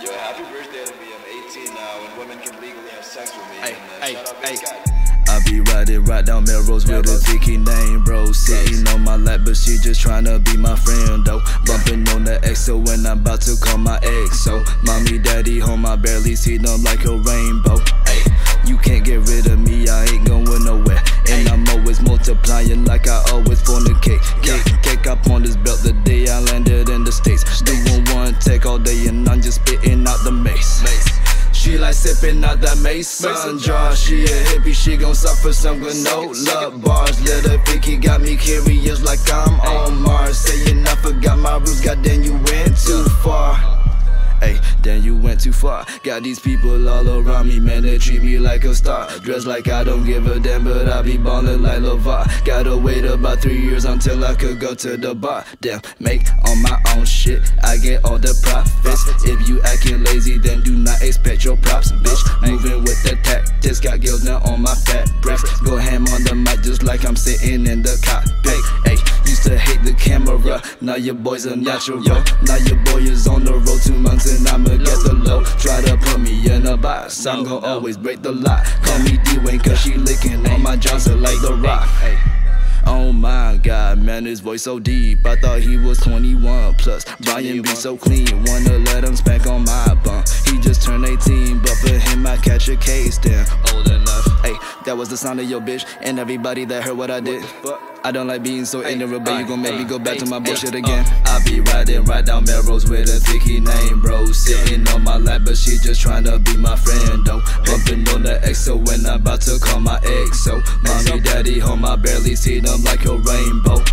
Yo, happy birthday to me. I'm 18 now, and women can legally have sex with me. Hey, uh, hey, hey. Big Sky. I be riding right down Melrose with a Vicky name, bro. Sitting on my lap, but she just trying to be my friend, though. Bumping on the XO when I'm about to call my ex. So, mommy, daddy, home, I barely see them like a rainbow. Ay, you can't get rid of me, I ain't going nowhere. And I'm always multiplying like I always fornicate. Cake, cake up on this belt the day I landed in take all day and I'm just spitting out the mace. She like sipping out that mace. Mason jar. She a hippie, she gon' suffer some granola bars. Little Vicky got me curious like I'm on Mars. Saying I forgot my roots, goddamn you then you went too far. Got these people all around me, man. They treat me like a star. Dressed like I don't give a damn, but I be ballin' like LaVar. Gotta wait about three years until I could go to the bar. Damn, make on my own shit. I get all the profits. If you acting lazy, then do not expect your props, bitch. Moving with the tactics, got girls now on my fat breath. Go ham on the mic just like I'm sitting in the cockpit. Hey, used to hate the camera, now your boy's a natural. Now your boy is on the road two months and the Try to put me in a box, I'm gon' always break the lock. Call me Dwayne cause she licking on my Johnson like the rock. Oh my god, man, his voice so deep. I thought he was 21 plus. Brian be so clean, wanna let him spank on my bum. He just turned 18, but for him I catch a case then. Old enough. That was the sound of your bitch, and everybody that heard what I did. I don't like being so ignorant, but you gon' make me go back to my bullshit again. Uh. I be riding right down Melrose with a Vicky name, bro. Sitting on my lap, but she just tryna be my friend, though. Bumping on the XO when I'm about to call my ex. So, mommy, daddy, home, I barely see them like a rainbow.